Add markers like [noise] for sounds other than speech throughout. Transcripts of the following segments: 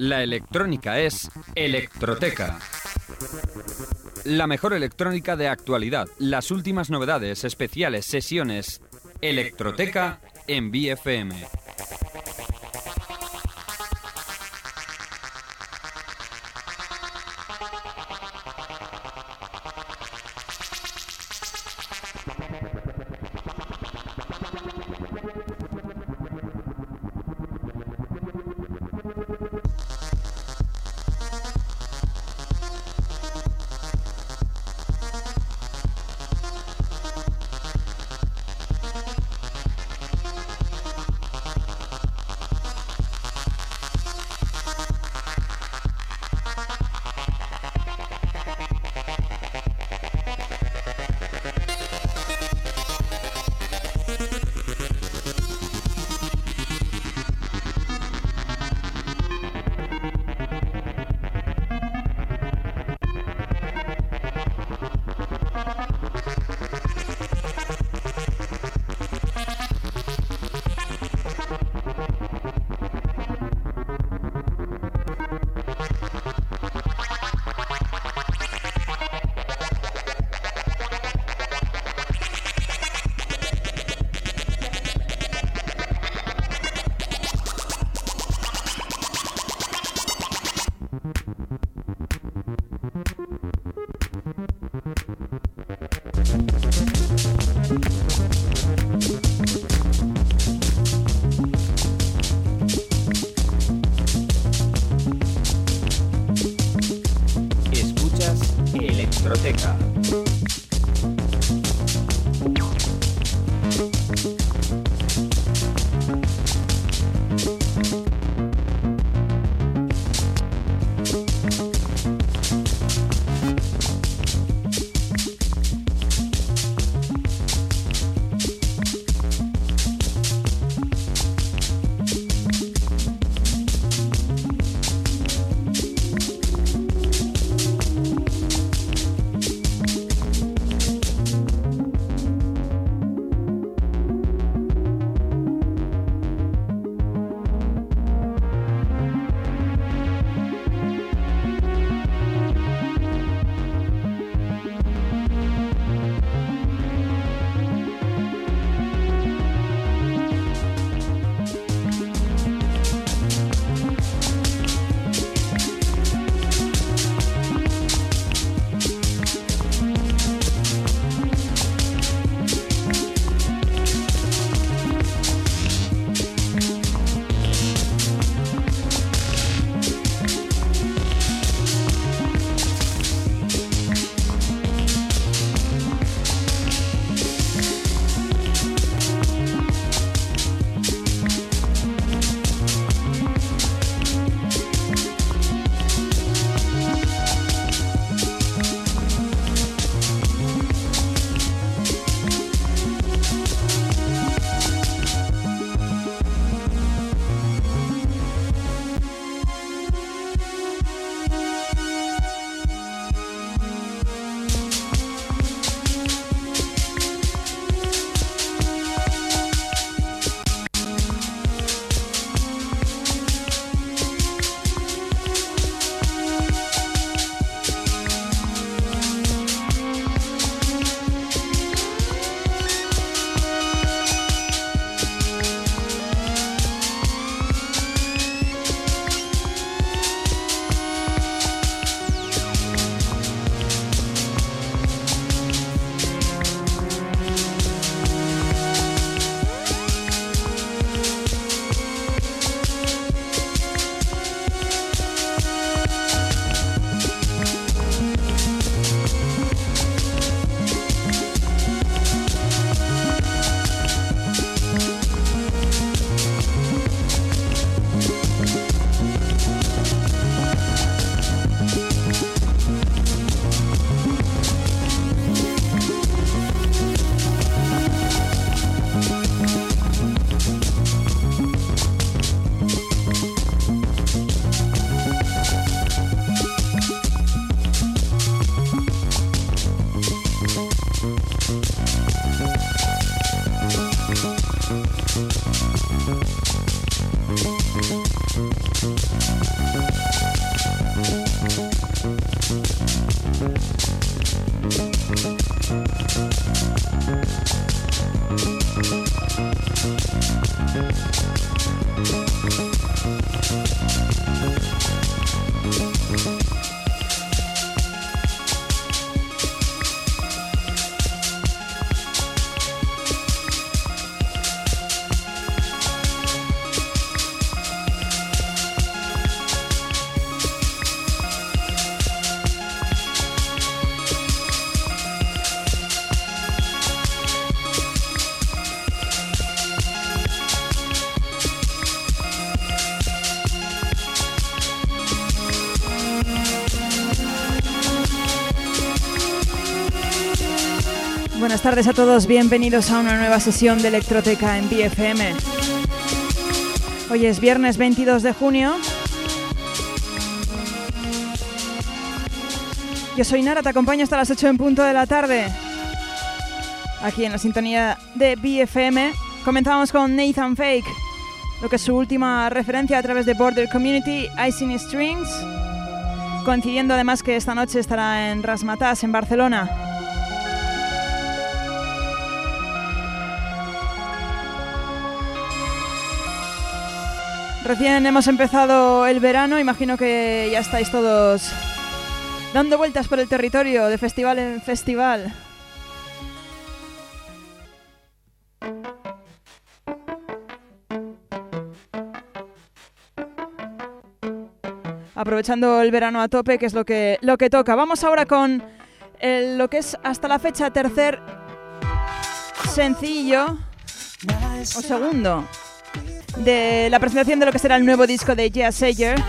La electrónica es Electroteca. La mejor electrónica de actualidad, las últimas novedades, especiales, sesiones. Electroteca en BFM. Buenas tardes a todos, bienvenidos a una nueva sesión de Electroteca en BFM. Hoy es viernes 22 de junio. Yo soy Nara, te acompaño hasta las 8 en punto de la tarde. Aquí en la sintonía de BFM comenzamos con Nathan Fake, lo que es su última referencia a través de Border Community, Icing Strings, coincidiendo además que esta noche estará en Rasmatas, en Barcelona. Recién hemos empezado el verano, imagino que ya estáis todos dando vueltas por el territorio de festival en festival. Aprovechando el verano a tope, que es lo que, lo que toca. Vamos ahora con lo que es hasta la fecha tercer sencillo o segundo de la presentación de lo que será el nuevo disco de Jazz Sayer,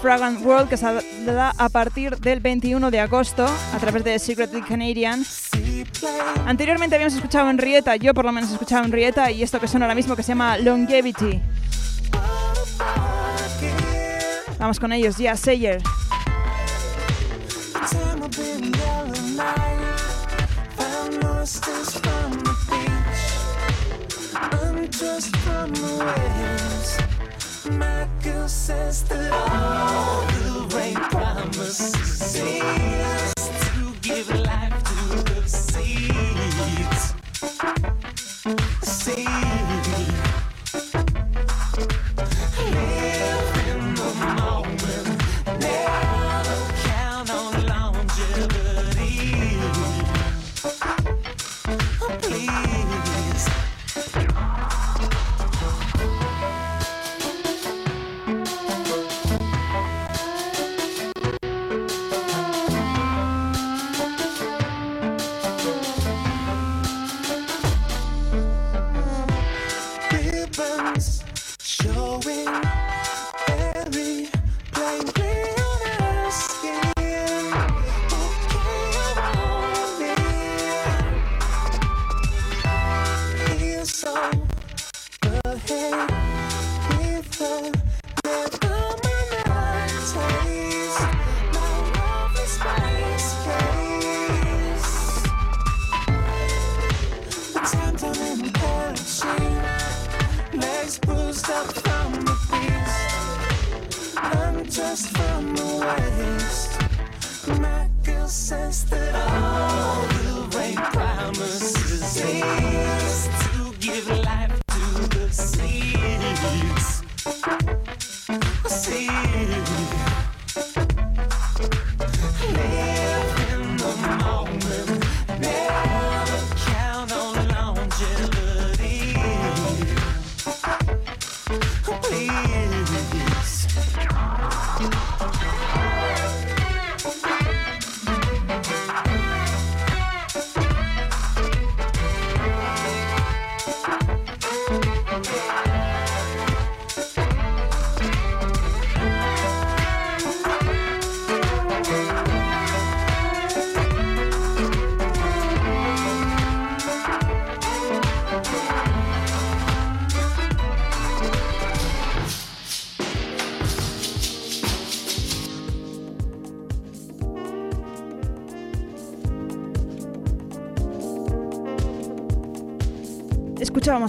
Fragrant World, que saldrá a partir del 21 de agosto a través de Secretly Canadian. Anteriormente habíamos escuchado en Rieta, yo por lo menos he escuchado en Rieta, y esto que suena ahora mismo que se llama Longevity. Vamos con ellos, Jazz Sayer. Just from the waves. My girl says that all the rain promises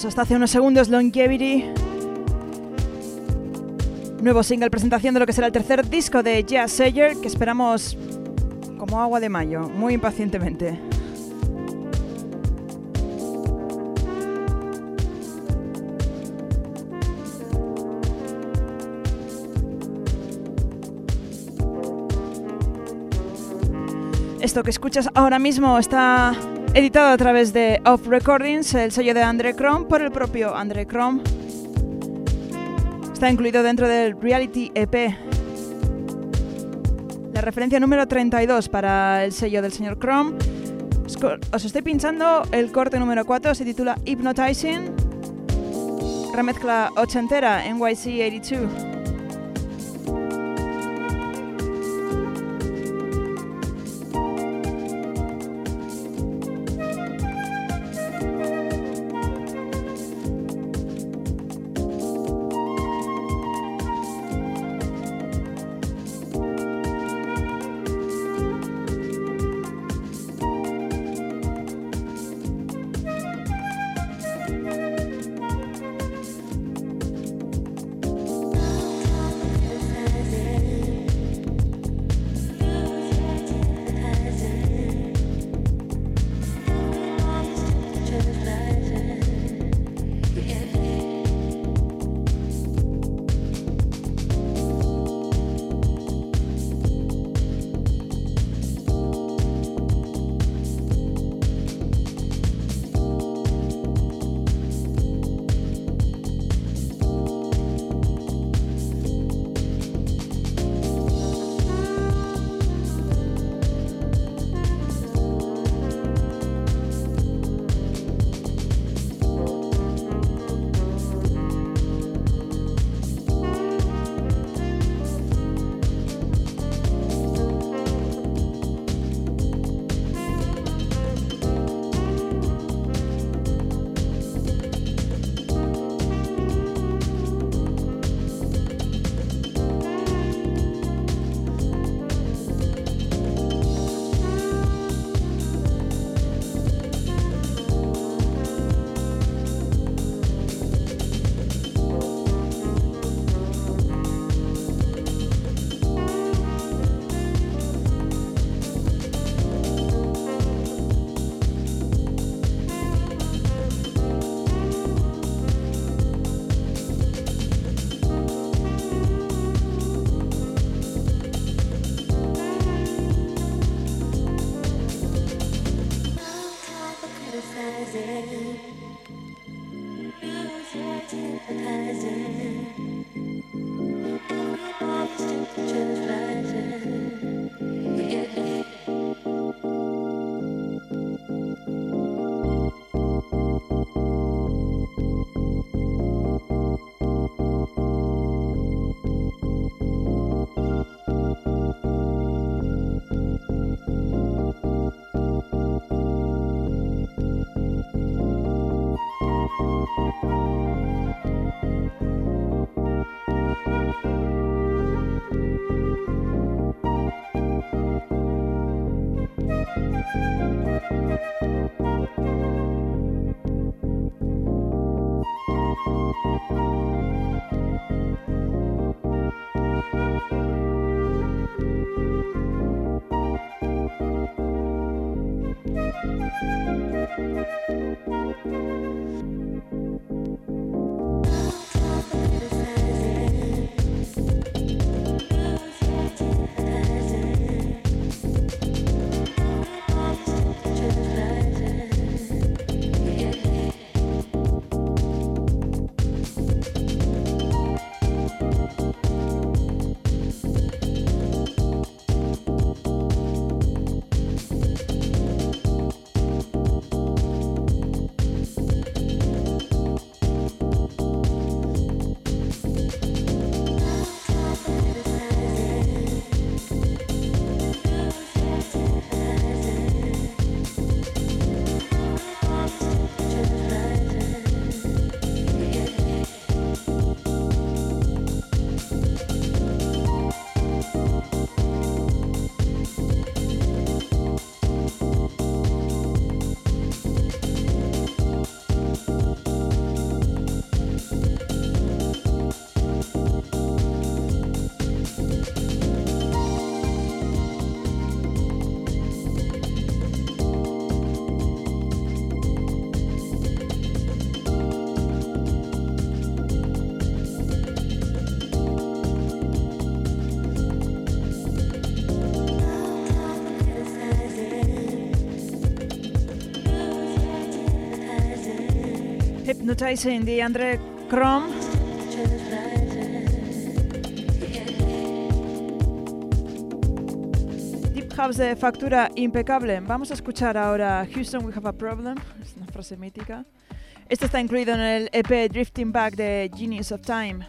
hasta hace unos segundos Longevity. Nuevo single, presentación de lo que será el tercer disco de Jazz Sayer, que esperamos como agua de mayo, muy impacientemente. Esto que escuchas ahora mismo está editado a través de Off Recordings, el sello de Andre Chrome, por el propio Andre Chrome. Está incluido dentro del Reality EP. La referencia número 32 para el sello del señor Chrome. Os estoy pinchando el corte número 4, se titula Hypnotizing. Remezcla ochentera NYC 82. Hypnotizing de Andre Chrome. Deep House de factura impecable. Vamos a escuchar ahora Houston We Have a Problem. Es una frase mítica. Esto está incluido en el EP Drifting Back de Genius of Time.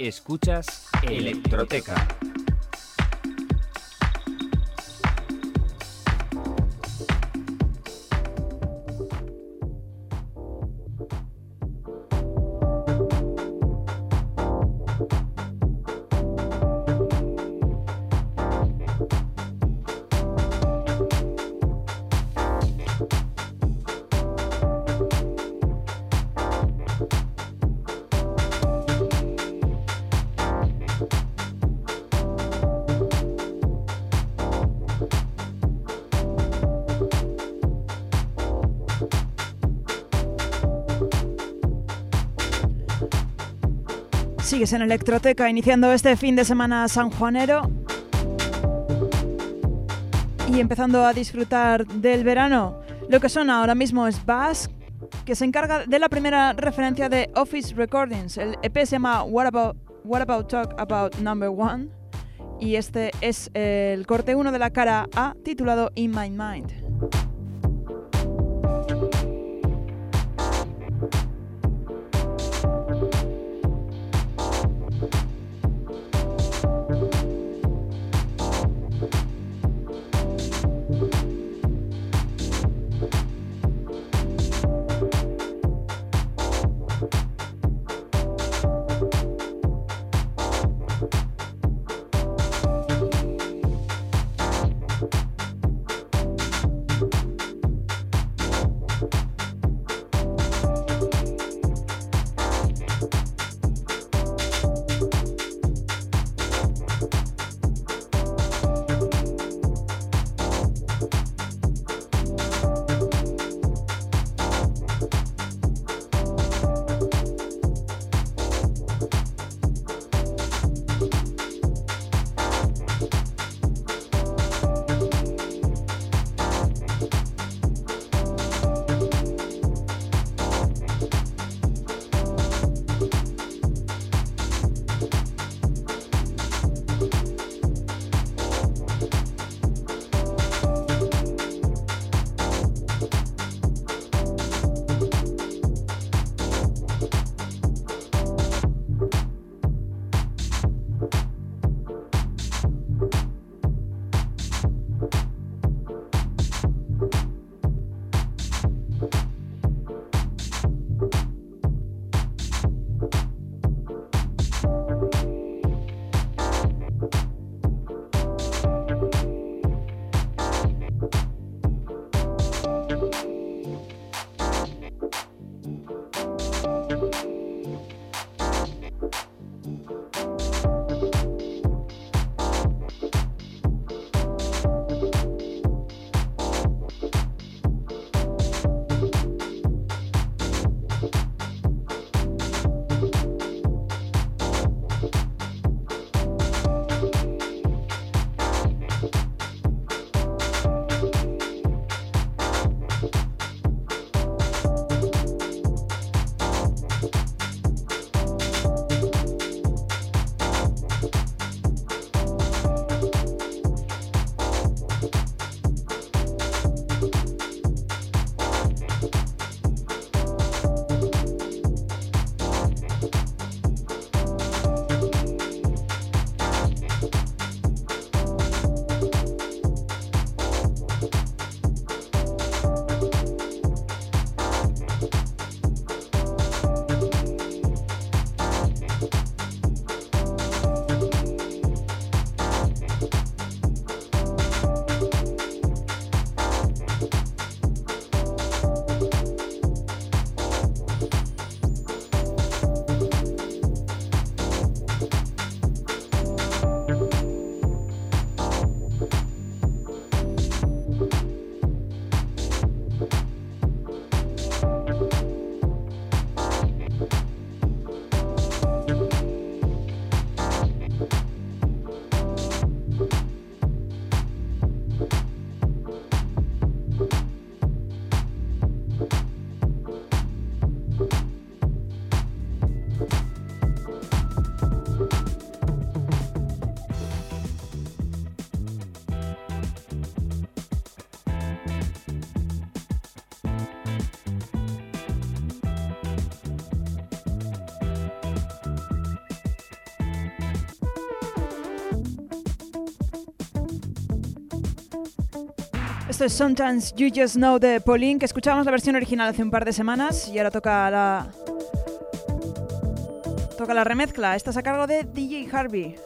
Escuchas Electroteca. En Electroteca iniciando este fin de semana sanjuanero y empezando a disfrutar del verano. Lo que suena ahora mismo es Bass, que se encarga de la primera referencia de Office Recordings. El EP se llama What About, What About Talk About Number One y este es el corte 1 de la cara A titulado In My Mind. Es Sometimes You Just Know de Pauline, que escuchábamos la versión original hace un par de semanas y ahora toca la. Toca la remezcla. Esta es a cargo de DJ Harvey.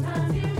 Thank you.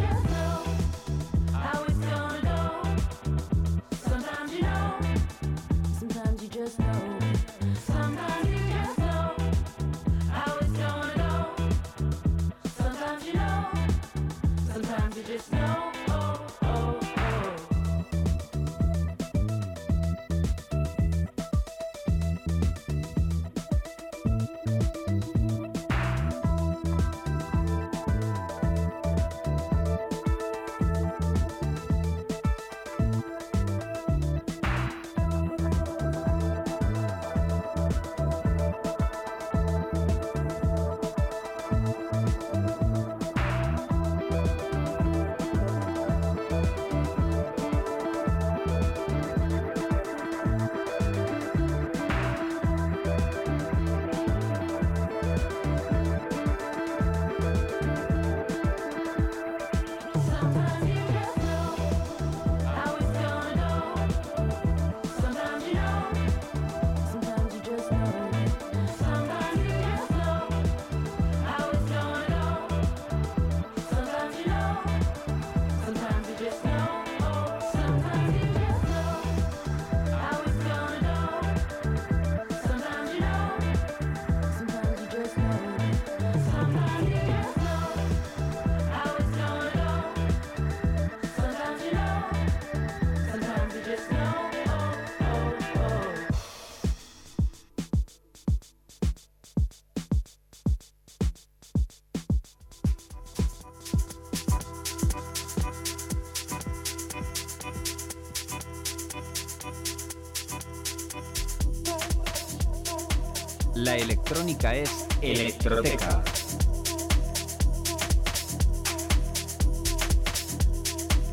La electrónica es Electroteca.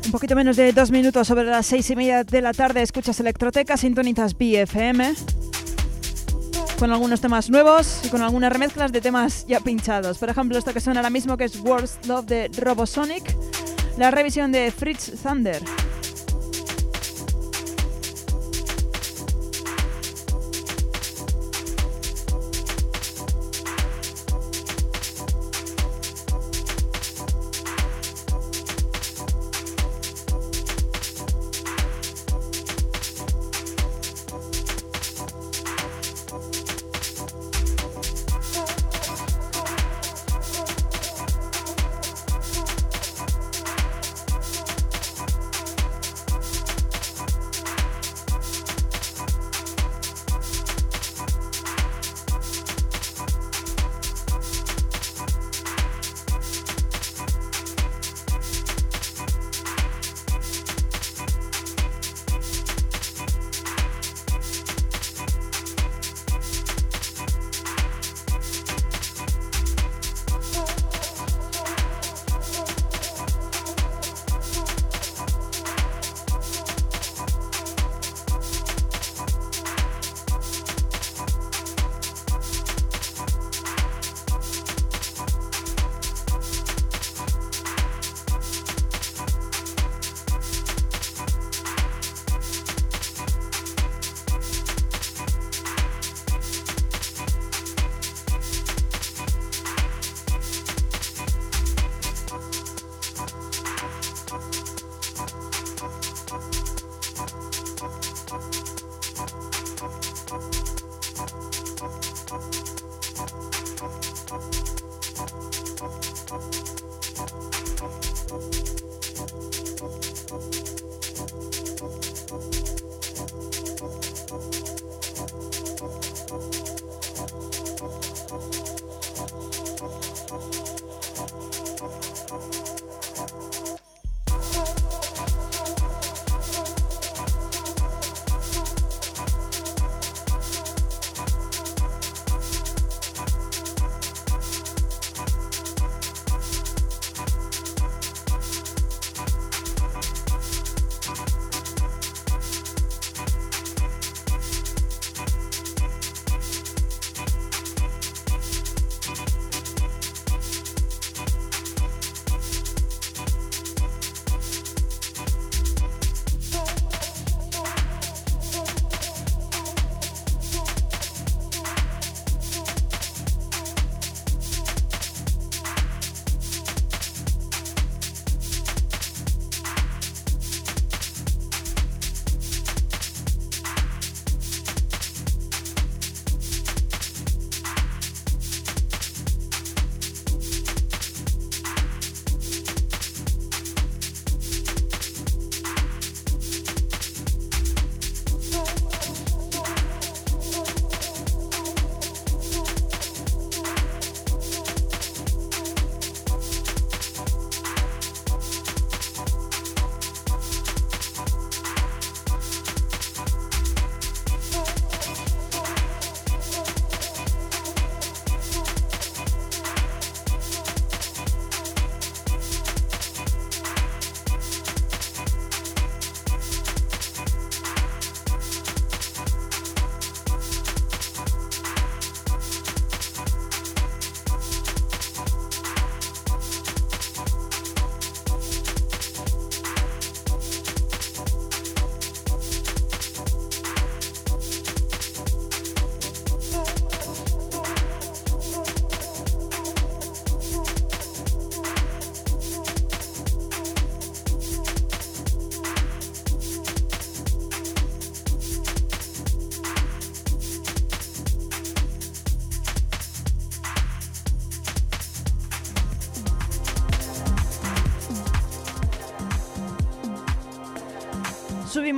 Un poquito menos de dos minutos sobre las seis y media de la tarde escuchas Electroteca, sintonizas BFM con algunos temas nuevos y con algunas remezclas de temas ya pinchados. Por ejemplo, esto que suena ahora mismo que es Worst Love de Robosonic, la revisión de Fritz Thunder.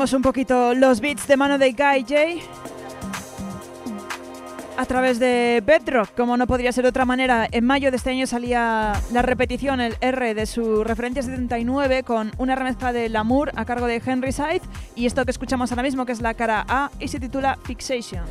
Un poquito los beats de mano de Guy J a través de Bedrock, como no podría ser de otra manera. En mayo de este año salía la repetición, el R de su referencia 79, con una remezcla de Lamour a cargo de Henry Side y esto que escuchamos ahora mismo, que es la cara A y se titula Fixation.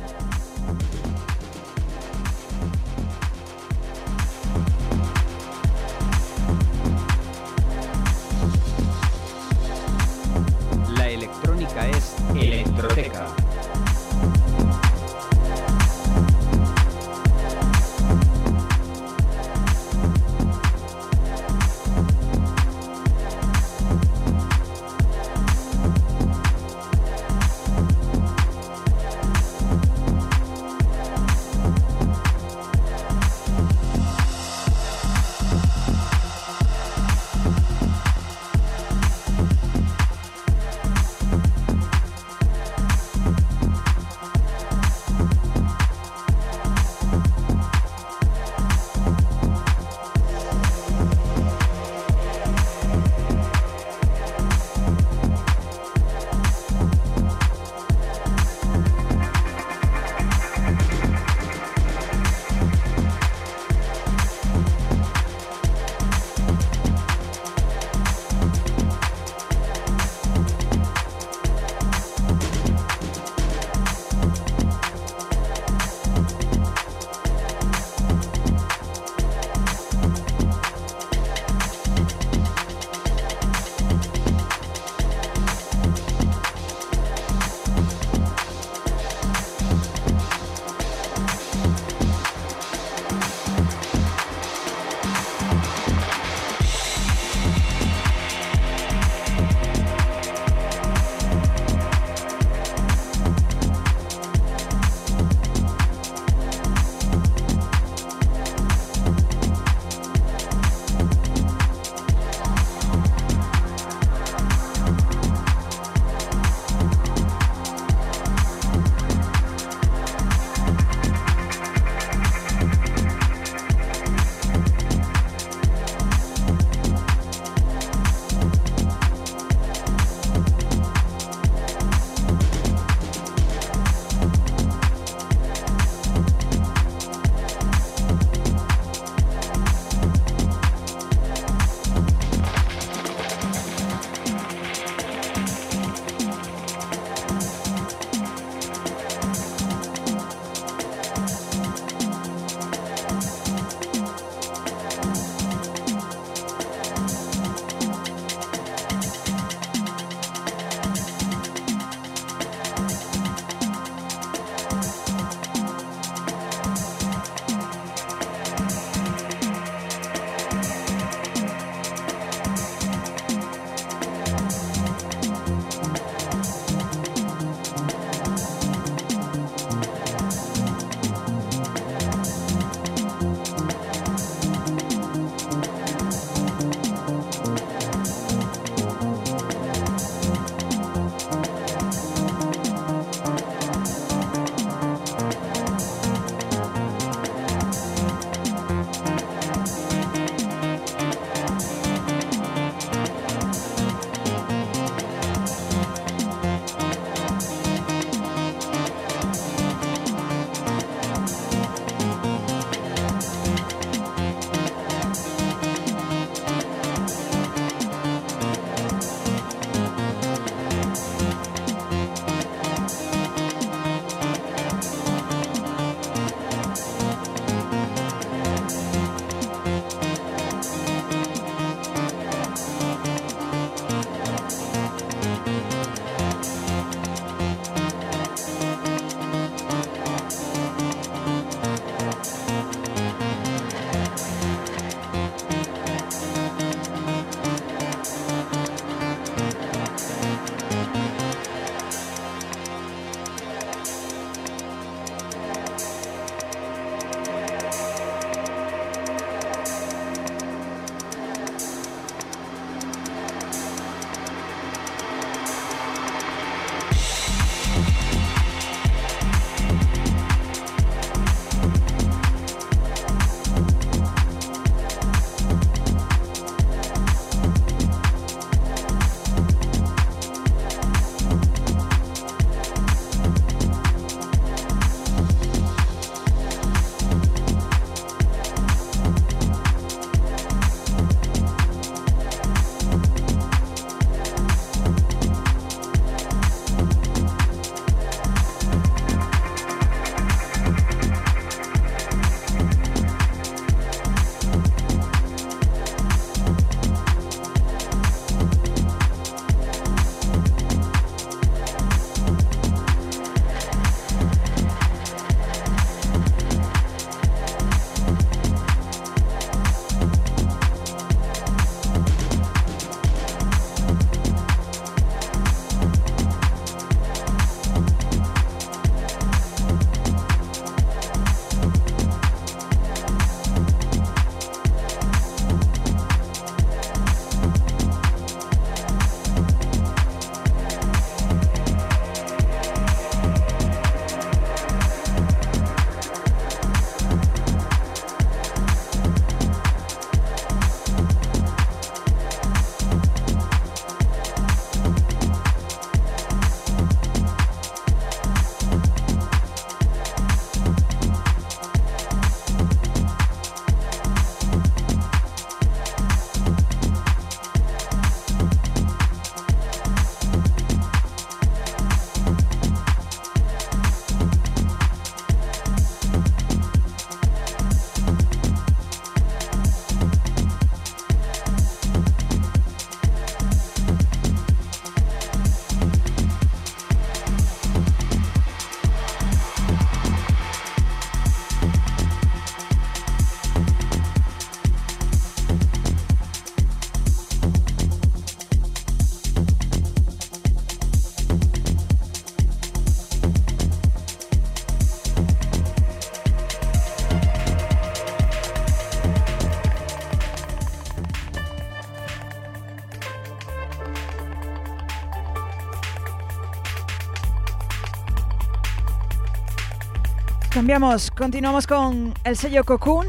Continuamos con el sello Cocoon.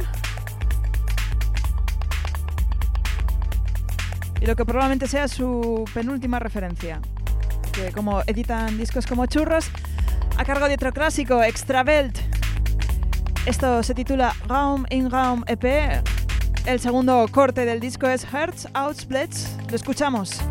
Y lo que probablemente sea su penúltima referencia. Que como editan discos como churros, a cargo de otro clásico, Extravelt. Esto se titula Raum in Raum EP. El segundo corte del disco es Hertz Out Splits. Lo escuchamos.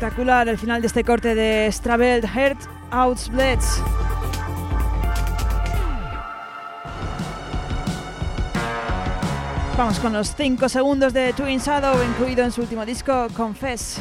Espectacular el final de este corte de Stravel Heart Out Blitz. Vamos con los 5 segundos de Twin Shadow, incluido en su último disco, Confess.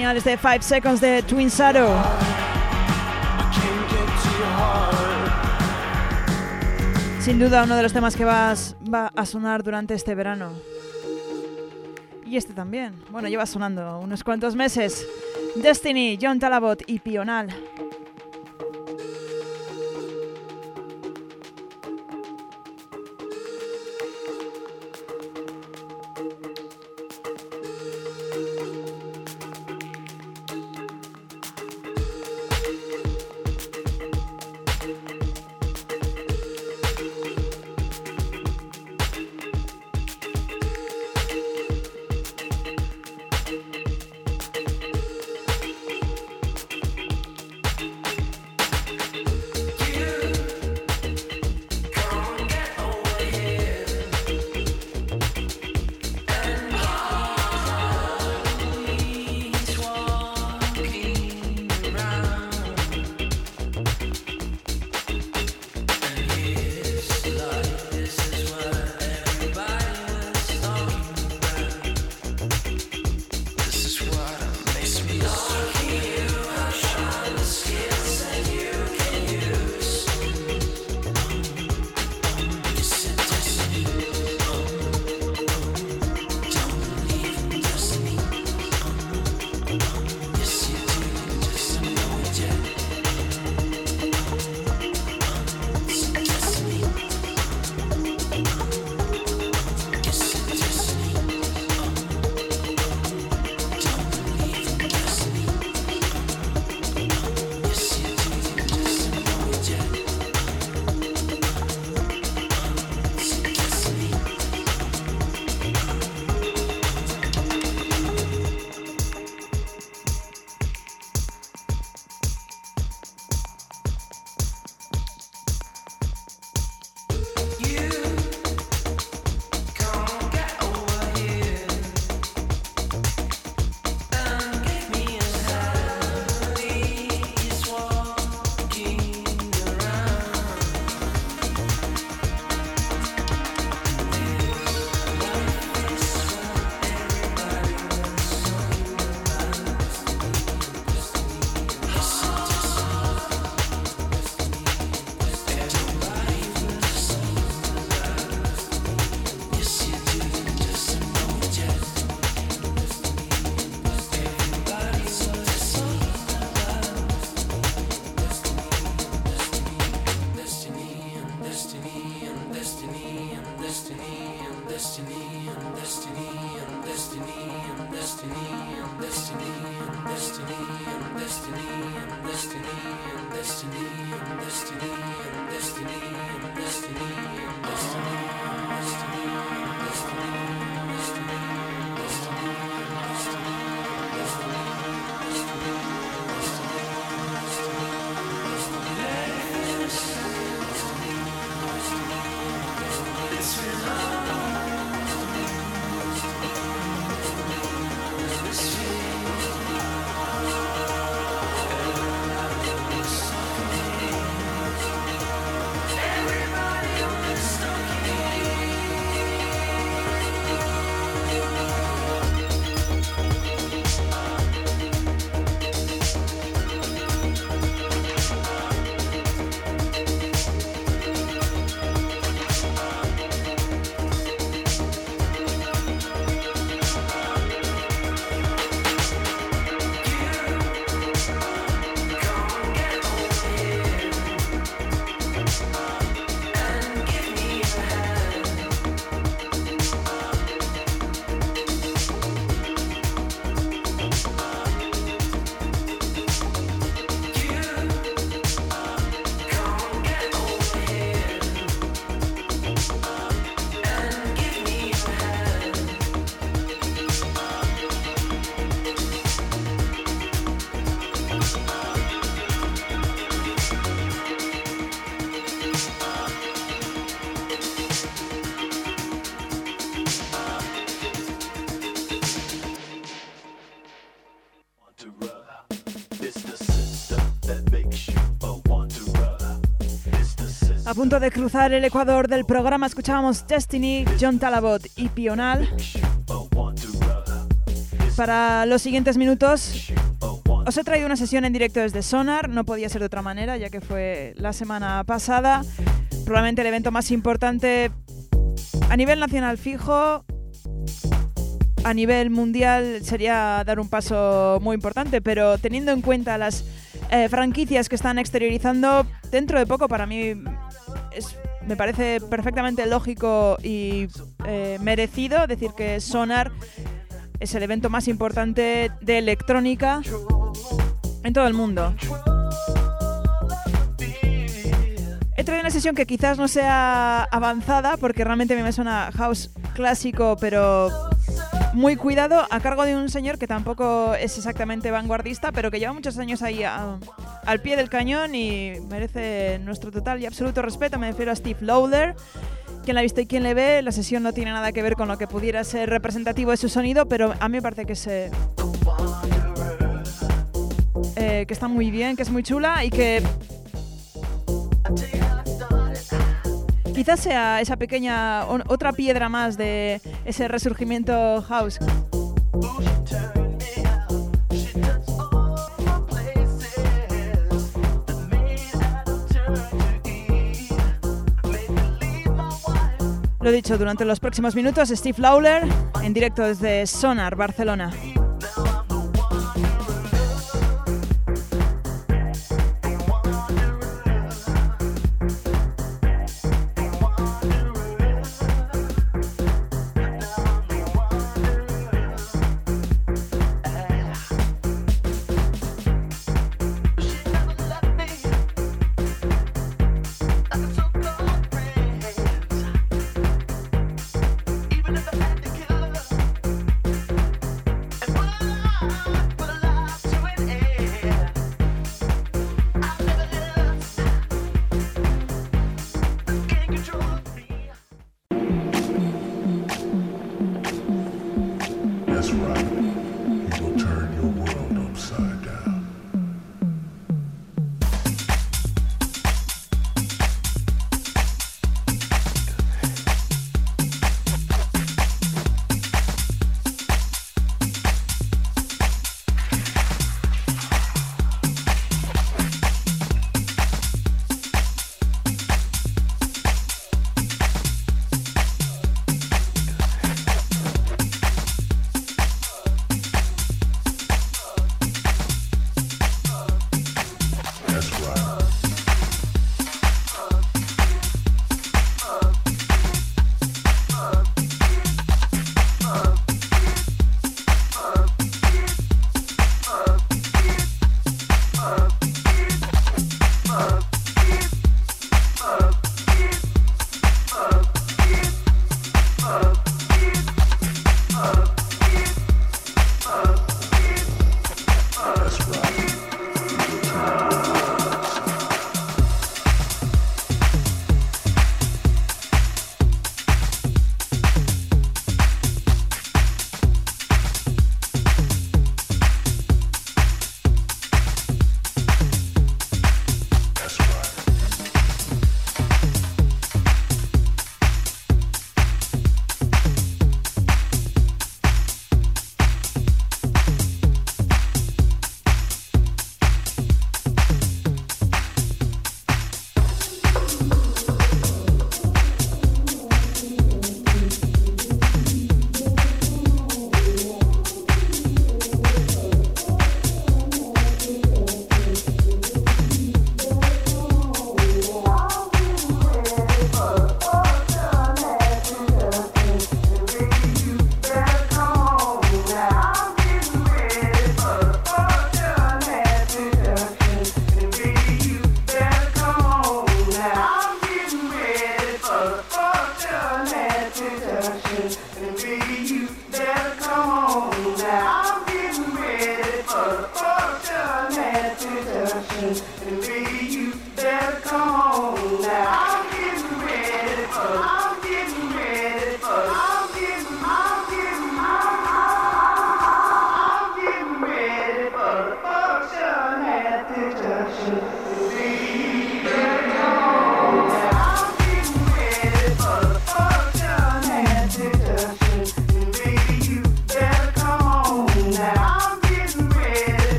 De 5 Seconds de Twin Shadow. Sin duda uno de los temas que vas, va a sonar durante este verano. Y este también. Bueno, lleva sonando unos cuantos meses. Destiny, John Talabot y Pional. Punto de cruzar el Ecuador del programa escuchábamos Destiny, John Talabot y Pional. Para los siguientes minutos os he traído una sesión en directo desde Sonar, no podía ser de otra manera ya que fue la semana pasada, probablemente el evento más importante a nivel nacional fijo, a nivel mundial sería dar un paso muy importante, pero teniendo en cuenta las eh, franquicias que están exteriorizando, dentro de poco para mí me parece perfectamente lógico y eh, merecido decir que Sonar es el evento más importante de electrónica en todo el mundo. He traído una sesión que quizás no sea avanzada porque realmente a mí me suena house clásico, pero muy cuidado a cargo de un señor que tampoco es exactamente vanguardista, pero que lleva muchos años ahí al pie del cañón y merece nuestro total y absoluto respeto. Me refiero a Steve Lowder. Quien la ha visto y quien le ve, la sesión no tiene nada que ver con lo que pudiera ser representativo de su sonido, pero a mí me parece que se... Eh, que está muy bien, que es muy chula y que quizás sea esa pequeña otra piedra más de ese resurgimiento house. Lo dicho, durante los próximos minutos, Steve Lawler en directo desde Sonar, Barcelona.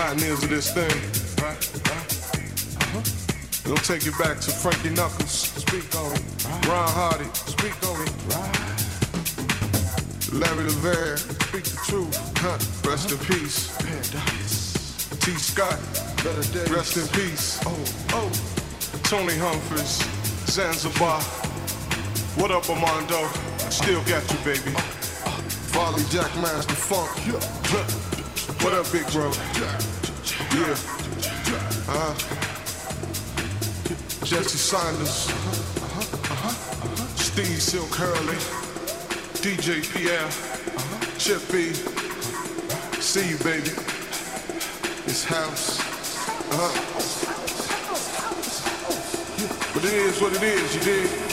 pioneers of this thing. Uh-huh. We'll take you back to Frankie Knuckles. Speak on it. Ron Hardy. Speak on it. Larry LeVere, speak the truth. Huh. Rest in peace. T. Scott, rest in peace. Oh, oh. Tony Humphries, Zanzibar. What up, Armando? Still got you, baby. Oh, oh. Farley Jack Master Funk. What up, big bro? Yeah. Uh, Jesse Saunders. Steve Silk Hurley. DJ Pierre. Chip B. See you, baby. This house. Uh-huh. But it is what it is, you dig?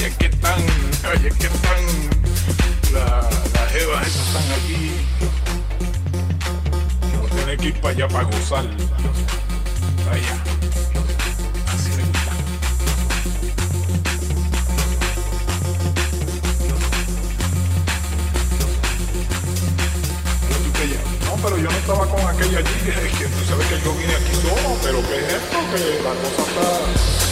oye, ¿qué tan? Oye, ¿qué tan? La, las evas esas están aquí. No tiene que ir para allá para gozar. Para allá. Así me gusta. No, pero yo no estaba con aquella allí, que tú sabes que yo vine aquí solo, pero ¿qué es esto? Que la cosa está...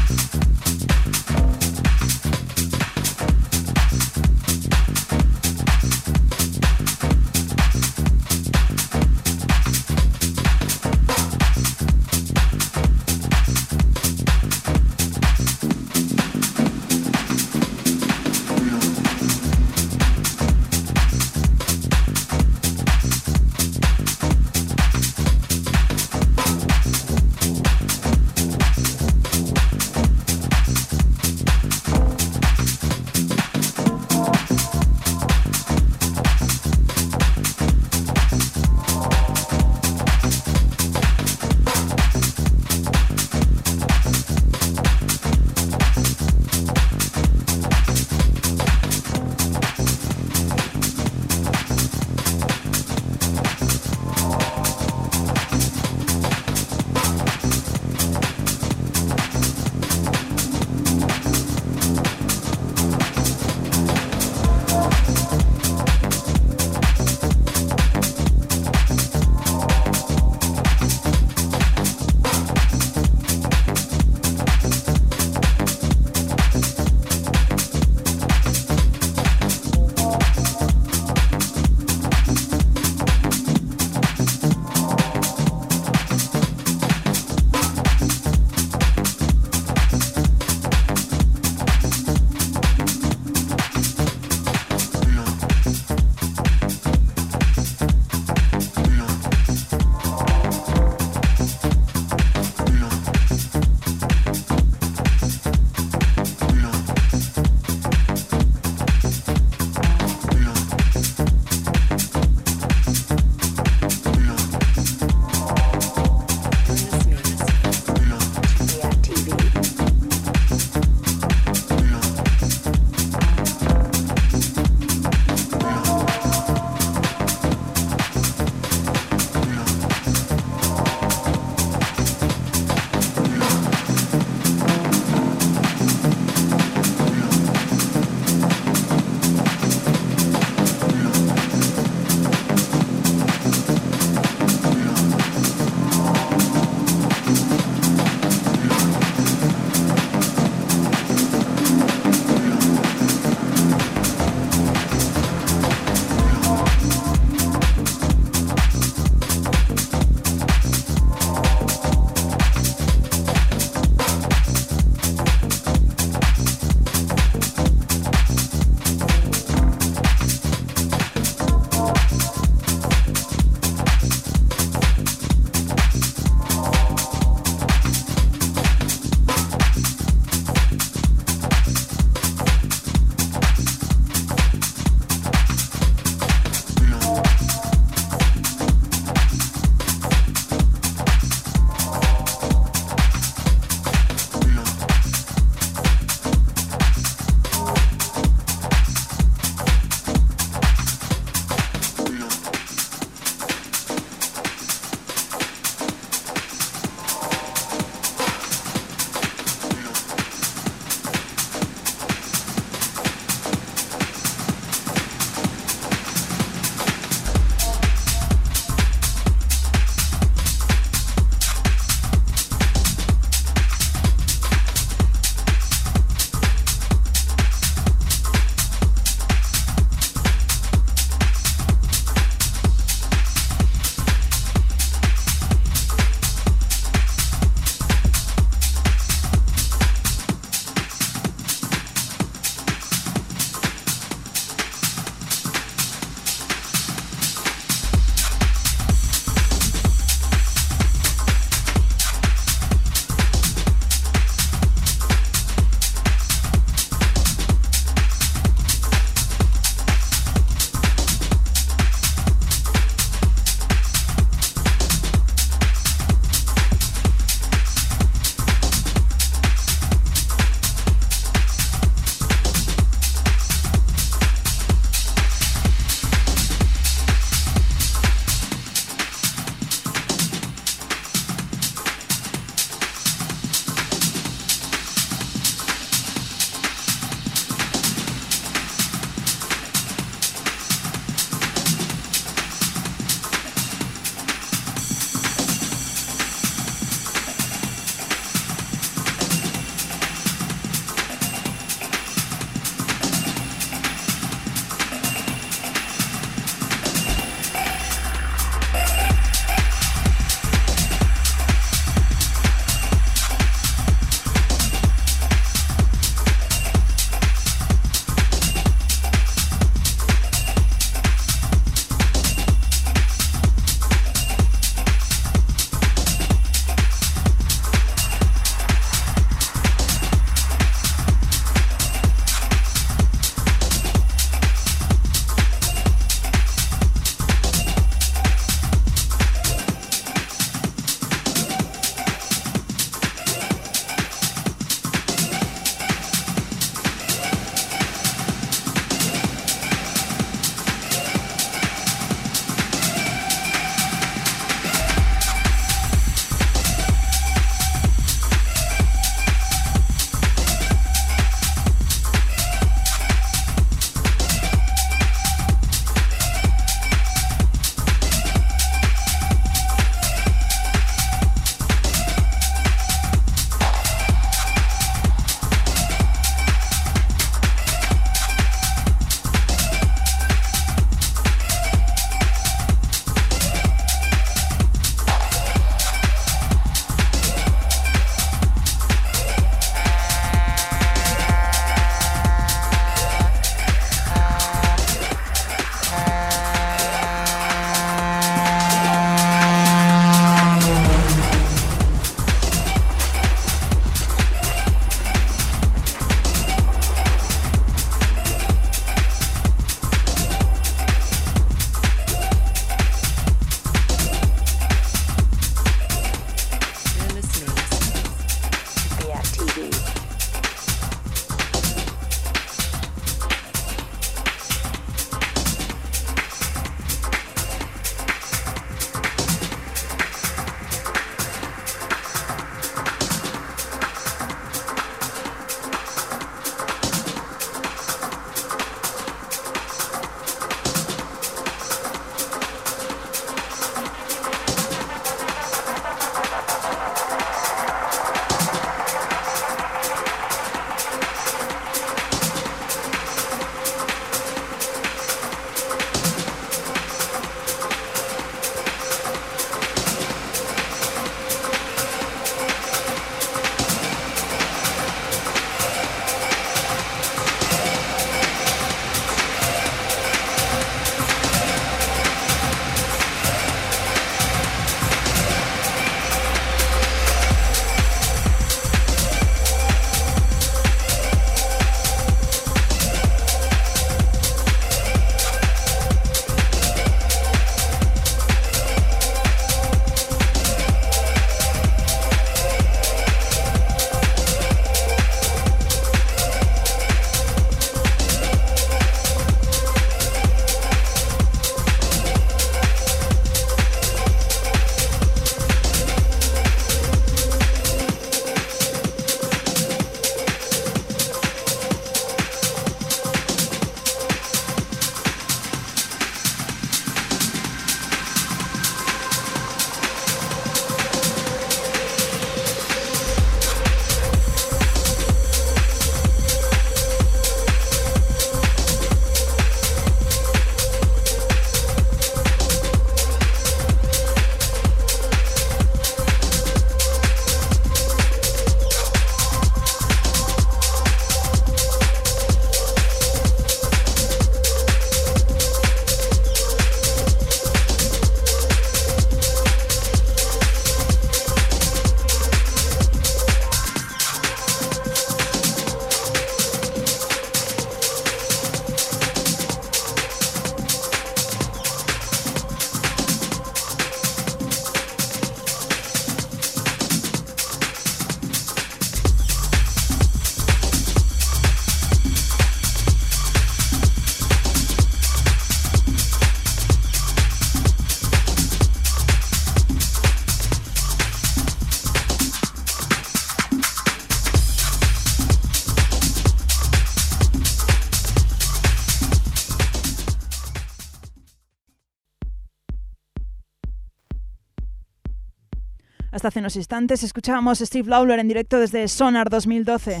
Hace unos instantes escuchábamos a Steve Lawler en directo desde Sonar 2012.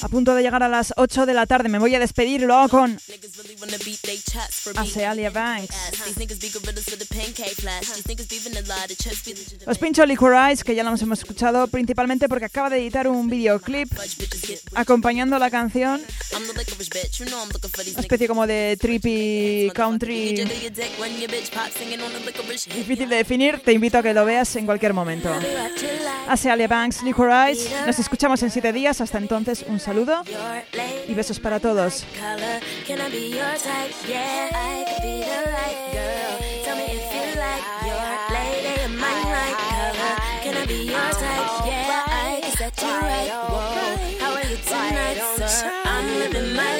A punto de llegar a las 8 de la tarde, me voy a despedir luego con Asealia Banks. Os pincho Liquorize, que ya lo hemos escuchado, principalmente porque acaba de editar un videoclip acompañando la canción. Una especie como de trippy country. Difícil de definir, te invito a que lo veas en cualquier momento. Asealia Banks, Liquorize. Nos escuchamos en 7 días. Hasta entonces, un saludo y besos para todos. your type, yeah. I could be the right girl. Tell me if you like your lady and mine right? color. Can I be your type, yeah? I can set you right. Whoa, how are you tonight, sir? I'm living my life.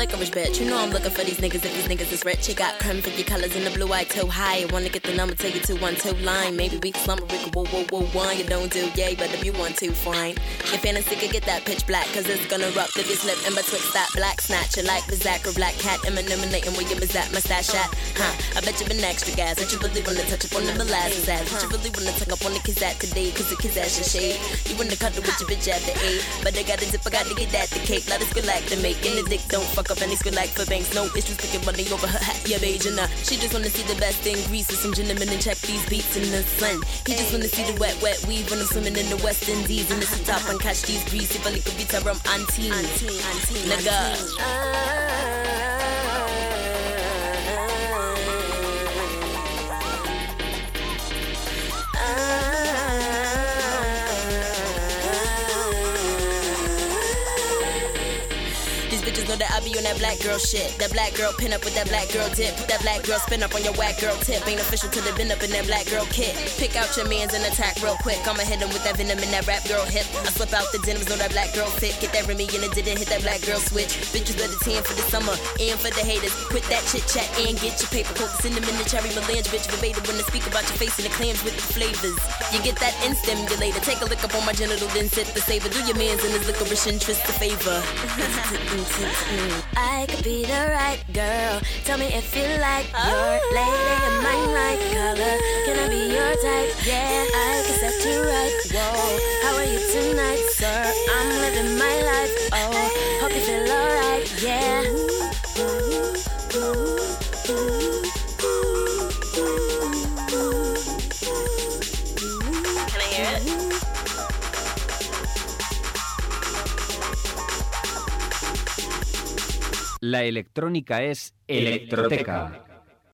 Licorice bitch. You know I'm looking for these niggas if these niggas is rich. You got creme for your colors in the blue eye too high. I wanna get the number, take it to one two line. Maybe we can slumber, we can whoa whoa whoa one. You don't do yay, but if you want to, fine. Your fantasy could get that pitch black, cause it's gonna erupt if you slip in betwixt that black snatch. You like the Zach or black cat, eliminating where you was at, mustache at. Huh, I bet you been extra gas. Don't you really wanna touch up on the molasses ass? Don't you really wanna tuck up on the kids at today, cause the kids ass your shade. You wanna cuddle with your bitch at the eight, but I got a dip, I gotta get that the cake. Let us go like and the dick don't fuck up any school like for banks. No issues picking money over her hat, yeah, beige and uh, She just wanna see the best in Greece with some gentlemen and check these beats in the sun. He just wanna see the wet, wet weave when I'm swimming in the West Indies. And it's the top and catch these greasy, but it could be terrum auntie. Nigga. That I be on that black girl shit. That black girl pin up with that black girl dip. That black girl spin up on your whack girl tip. Ain't official till they been up in that black girl kit. Pick out your mans and attack real quick. I'ma hit him with that venom in that rap girl hip. I slip out the denims, know that black girl fit. Get that Remy and it didn't hit that black girl switch. Bitches better 10 for the summer and for the haters. Quit that chit chat and get your paper. Quote the in the cherry melange, bitch. Verbatim when I speak about your face and the clams with the flavors. You get that in stimulator. Take a look up on my genital, then sit the saver. Do your mans and his licorice interest to favor. [laughs] Mm-hmm. I could be the right girl. Tell me if you like your oh. lady in my light color. Can I be your type? Yeah, I can set you right. Whoa, how are you tonight, sir? I'm living my life. Oh, La electrónica es electroteca.